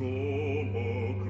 solo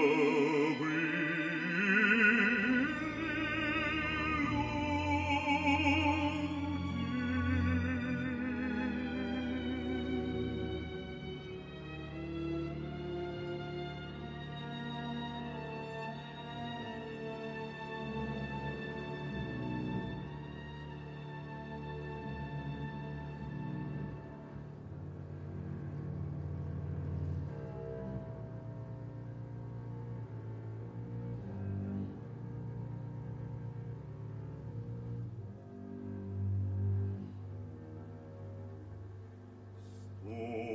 Oh.